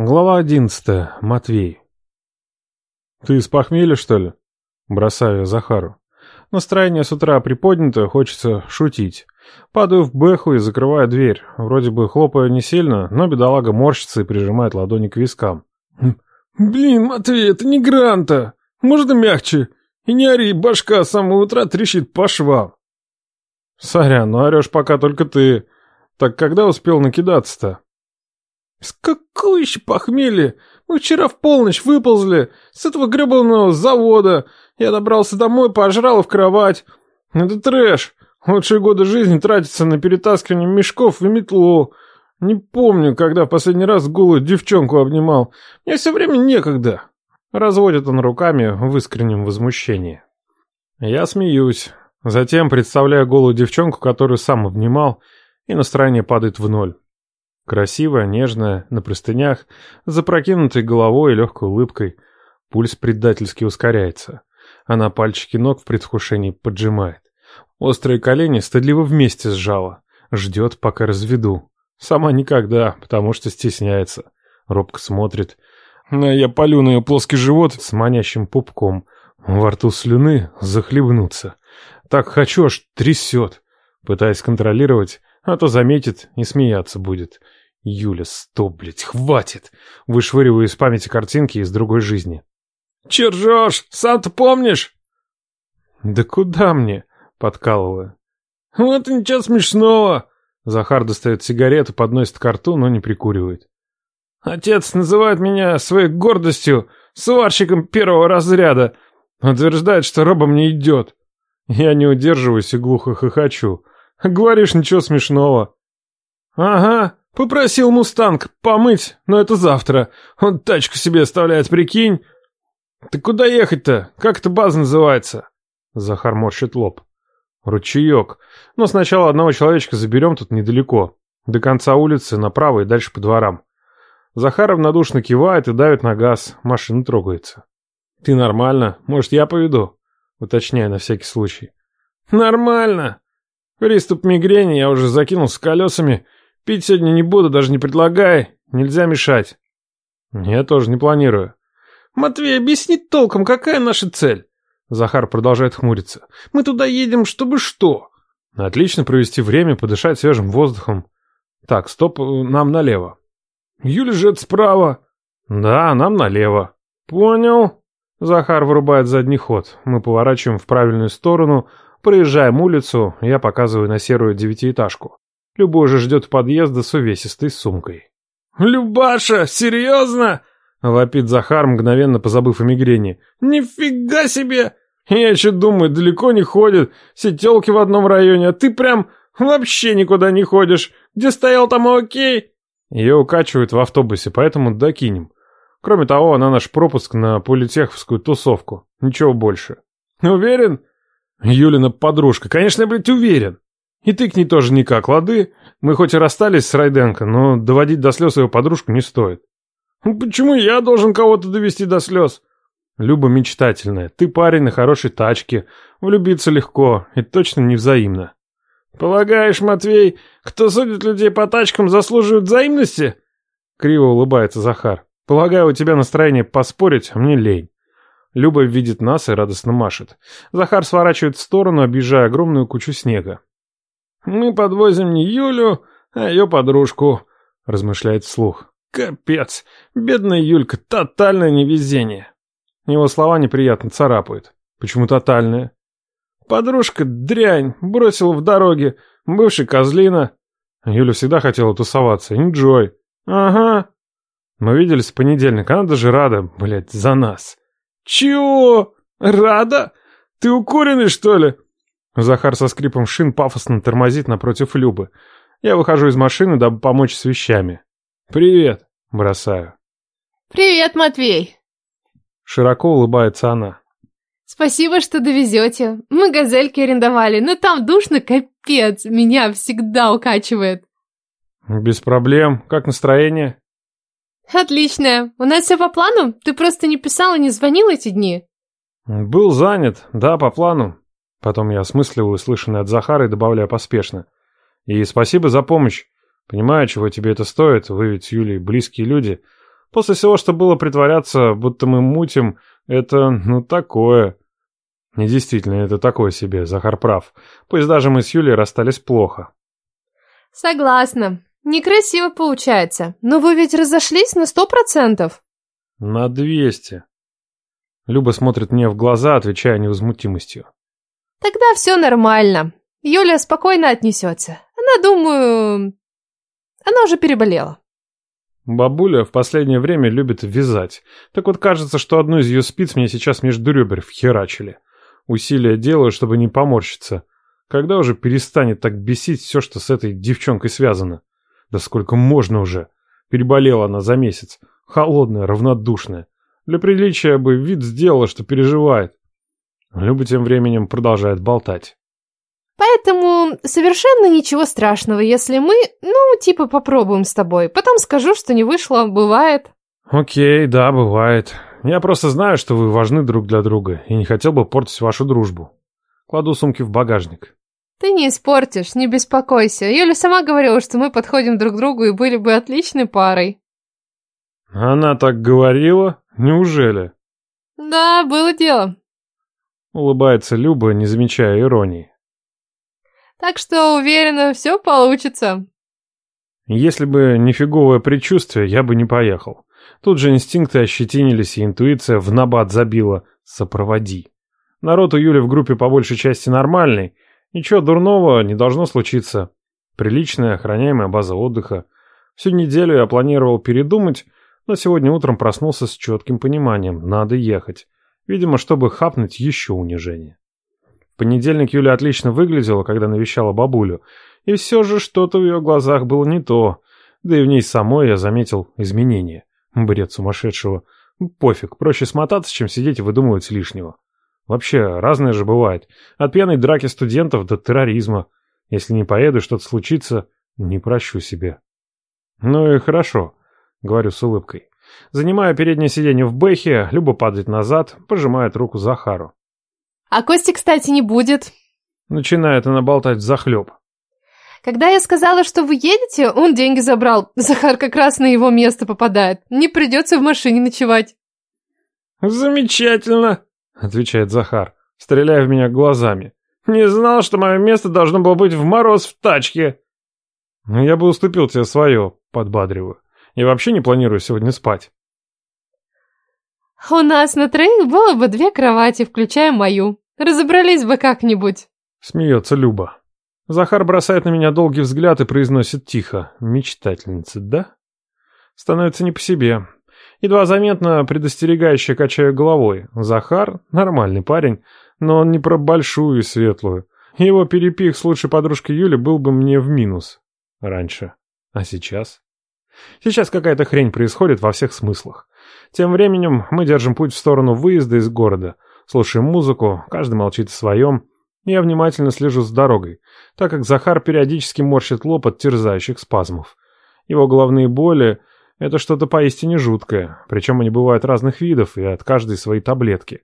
Глава одиннадцатая. Матвей. «Ты из похмелья, что ли?» Бросаю Захару. Настроение с утра приподнято, хочется шутить. Падаю в бэху и закрываю дверь. Вроде бы хлопаю не сильно, но бедолага морщится и прижимает ладони к вискам. «Хм, «Блин, Матвей, это не гранта! Можно мягче? И не ори, башка с самого утра трещит по швам!» «Сорян, ну орешь пока только ты. Так когда успел накидаться-то?» «С какого еще похмелья? Мы вчера в полночь выползли с этого гребаного завода. Я добрался домой, пожрал в кровать. Это трэш. Лучшие годы жизни тратятся на перетаскивание мешков и метлу. Не помню, когда в последний раз голую девчонку обнимал. Мне все время некогда». Разводит он руками в искреннем возмущении. Я смеюсь. Затем представляю голую девчонку, которую сам обнимал, и настроение падает в ноль. Красивая, нежная, на простынях, запрокинутой головой и легкой улыбкой. Пульс предательски ускоряется. Она пальчики ног в предвкушении поджимает. Острые колени стыдливо вместе сжала. Ждет, пока разведу. Сама никогда, потому что стесняется. Робко смотрит. А я полю на ее плоский живот с манящим пупком. Во рту слюны захлебнуться. Так хочу, аж трясет. Пытаясь контролировать, а то заметит и смеяться будет. Юля, стоп, блядь, хватит! Вышвыриваю из памяти картинки из другой жизни. Че ржешь? Сам-то помнишь? Да куда мне? Подкалываю. Вот и ничего смешного. Захар достает сигарету, подносит к рту, но не прикуривает. Отец называет меня своей гордостью сварщиком первого разряда. Утверждает, что робом не идет. Я не удерживаюсь и глухо хохочу. Говоришь, ничего смешного. Ага, Попросил Мустанг помыть, но это завтра. Он тачку себе оставляет, прикинь. Ты куда ехать-то? Как эта база называется? Захар морщит лоб. Ручеек. Но сначала одного человечка заберем тут недалеко. До конца улицы, направо и дальше по дворам. Захар равнодушно кивает и давит на газ. Машина трогается. «Ты нормально? Может, я поведу?» Уточняю на всякий случай. «Нормально. Приступ мигрени я уже закинул с колесами Пить сегодня не буду, даже не предлагай. Нельзя мешать. Я тоже не планирую. Матвей, объясни толком, какая наша цель? Захар продолжает хмуриться. Мы туда едем, чтобы что? Отлично провести время, подышать свежим воздухом. Так, стоп, нам налево. Юля жет справа. Да, нам налево. Понял. Захар вырубает задний ход. Мы поворачиваем в правильную сторону, проезжаем улицу, я показываю на серую девятиэтажку. Любой же ждет подъезда с увесистой сумкой. «Любаша, серьезно?» — вопит Захар, мгновенно позабыв о мигрени. «Нифига себе! Я еще думаю, далеко не ходит. Все телки в одном районе, а ты прям вообще никуда не ходишь. Где стоял, там окей?» Ее укачивают в автобусе, поэтому докинем. Кроме того, она наш пропуск на политеховскую тусовку. Ничего больше. Уверен? Юлина подружка. Конечно, я, блядь, уверен. И ты к ней тоже никак, лады? Мы хоть и расстались с Райденко, но доводить до слез его подружку не стоит. Ну, почему я должен кого-то довести до слез? Люба мечтательная. Ты парень на хорошей тачке. Влюбиться легко и точно невзаимно. Полагаешь, Матвей, кто судит людей по тачкам, заслуживает взаимности? Криво улыбается Захар. Полагаю, у тебя настроение поспорить, а мне лень. Люба видит нас и радостно машет. Захар сворачивает в сторону, объезжая огромную кучу снега. Мы подвозим не Юлю, а ее подружку», — размышляет вслух. «Капец! Бедная Юлька, тотальное невезение!» Его слова неприятно царапают. «Почему тотальное?» «Подружка дрянь, бросила в дороге, бывший козлина». Юля всегда хотела тусоваться, не Джой. «Ага». Мы виделись в понедельник, она даже рада, блядь, за нас. «Чего? Рада? Ты укуренный, что ли?» Захар со скрипом шин пафосно тормозит напротив Любы. Я выхожу из машины, дабы помочь с вещами. «Привет!» — бросаю. «Привет, Матвей!» Широко улыбается она. «Спасибо, что довезете. Мы газельки арендовали, но там душно, капец. Меня всегда укачивает». «Без проблем. Как настроение?» «Отлично. У нас все по плану? Ты просто не писал и не звонил эти дни?» «Был занят. Да, по плану. Потом я осмысливаю услышанное от Захара и добавляю поспешно. И спасибо за помощь. Понимаю, чего тебе это стоит, вы ведь с Юлей близкие люди. После всего, что было притворяться, будто мы мутим, это, ну, такое. И действительно, это такое себе, Захар прав. Пусть даже мы с Юлей расстались плохо. Согласна. Некрасиво получается. Но вы ведь разошлись на сто процентов. На двести. Люба смотрит мне в глаза, отвечая невозмутимостью. Тогда все нормально. Юля спокойно отнесется. Она, думаю... Она уже переболела. Бабуля в последнее время любит вязать. Так вот кажется, что одну из ее спиц мне сейчас между ребер вхерачили. Усилия делаю, чтобы не поморщиться. Когда уже перестанет так бесить все, что с этой девчонкой связано? Да сколько можно уже? Переболела она за месяц. Холодная, равнодушная. Для приличия бы вид сделала, что переживает. Люба тем временем продолжает болтать. Поэтому совершенно ничего страшного, если мы, ну, типа, попробуем с тобой. Потом скажу, что не вышло, бывает. Окей, да, бывает. Я просто знаю, что вы важны друг для друга, и не хотел бы портить вашу дружбу. Кладу сумки в багажник. Ты не испортишь, не беспокойся. Юля сама говорила, что мы подходим друг к другу и были бы отличной парой. Она так говорила? Неужели? Да, было дело. Улыбается Люба, не замечая иронии. Так что уверена, все получится. Если бы не фиговое предчувствие, я бы не поехал. Тут же инстинкты ощетинились, и интуиция в набат забила «сопроводи». Народ у Юли в группе по большей части нормальный, ничего дурного не должно случиться. Приличная, охраняемая база отдыха. Всю неделю я планировал передумать, но сегодня утром проснулся с четким пониманием – надо ехать. Видимо, чтобы хапнуть еще унижение. В понедельник Юля отлично выглядела, когда навещала бабулю, и все же что-то в ее глазах было не то, да и в ней самой я заметил изменения. Бред сумасшедшего. Пофиг, проще смотаться, чем сидеть и выдумывать лишнего. Вообще, разное же бывает. От пьяной драки студентов до терроризма. Если не поеду, что-то случится, не прощу себе. Ну и хорошо, говорю с улыбкой. Занимаю переднее сиденье в бэхе, Люба падает назад, пожимает руку Захару. А Кости, кстати, не будет. Начинает она болтать захлеб. Когда я сказала, что вы едете, он деньги забрал. Захар как раз на его место попадает. Не придется в машине ночевать. «Замечательно», — отвечает Захар, стреляя в меня глазами. «Не знал, что мое место должно было быть в мороз в тачке». «Я бы уступил тебе свое», — подбадриваю. «Я вообще не планирую сегодня спать». «У нас на троих было бы две кровати, включая мою. Разобрались бы как-нибудь». Смеется Люба. Захар бросает на меня долгий взгляд и произносит тихо. Мечтательница, да? Становится не по себе. Едва заметно предостерегающе качаю головой. Захар — нормальный парень, но он не про большую и светлую. Его перепих с лучшей подружкой Юли был бы мне в минус. Раньше. А сейчас? Сейчас какая-то хрень происходит во всех смыслах. Тем временем мы держим путь в сторону выезда из города. Слушаем музыку, каждый молчит о своем. Я внимательно слежу за дорогой, так как Захар периодически морщит лоб от терзающих спазмов. Его головные боли — это что-то поистине жуткое, причем они бывают разных видов и от каждой своей таблетки.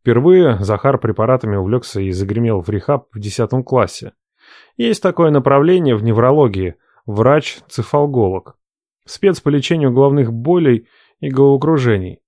Впервые Захар препаратами увлекся и загремел в рехаб в десятом классе. Есть такое направление в неврологии – врач-цефалголог. Спец по лечению головных болей и головокружений.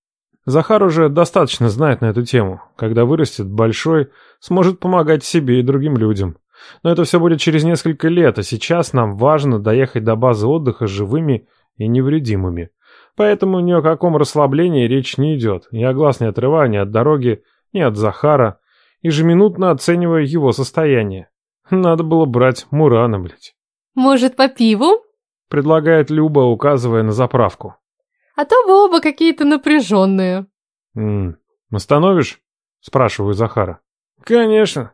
Захар уже достаточно знает на эту тему. Когда вырастет большой, сможет помогать себе и другим людям. Но это все будет через несколько лет, а сейчас нам важно доехать до базы отдыха живыми и невредимыми. Поэтому ни о каком расслаблении речь не идет. Я глаз не отрываю ни от дороги, ни от Захара, ежеминутно оценивая его состояние. Надо было брать Мурана, блядь. «Может, по пиву?» — предлагает Люба, указывая на заправку. А то вы оба какие-то напряженные. «М остановишь?» — спрашиваю Захара. «Конечно».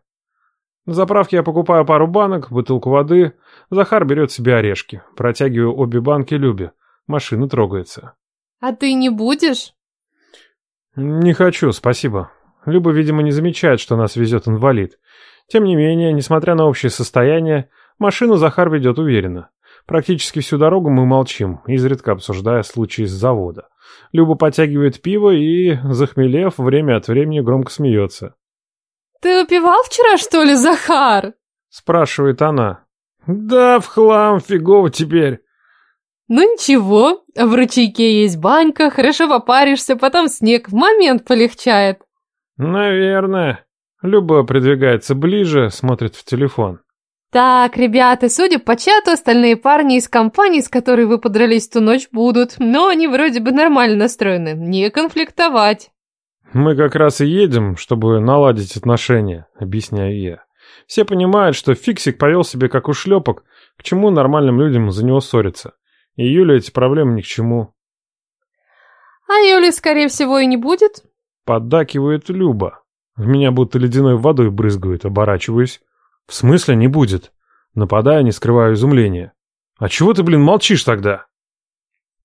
На заправке я покупаю пару банок, бутылку воды. Захар берет себе орешки. Протягиваю обе банки Любе. Машина трогается. «А ты не будешь?» «Не хочу, спасибо». Люба, видимо, не замечает, что нас везет инвалид. Тем не менее, несмотря на общее состояние, машину Захар ведет уверенно. Практически всю дорогу мы молчим, изредка обсуждая случаи с завода. Люба подтягивает пиво и, захмелев, время от времени громко смеется. «Ты выпивал вчера, что ли, Захар?» Спрашивает она. «Да, в хлам, фигово теперь». Ну ничего, в ручейке есть банька, хорошо попаришься, потом снег, в момент полегчает. Наверное. Люба придвигается ближе, смотрит в телефон. Так, ребята, судя по чату, остальные парни из компании, с которой вы подрались ту ночь, будут. Но они вроде бы нормально настроены. Не конфликтовать. Мы как раз и едем, чтобы наладить отношения, объясняю я. Все понимают, что Фиксик повел себя как ушлепок, к чему нормальным людям за него ссориться. И Юля эти проблемы ни к чему. А Юли, скорее всего, и не будет. Поддакивает Люба. В меня будто ледяной водой брызгают, оборачиваюсь. В смысле не будет? Нападая, не скрываю изумления. А чего ты, блин, молчишь тогда?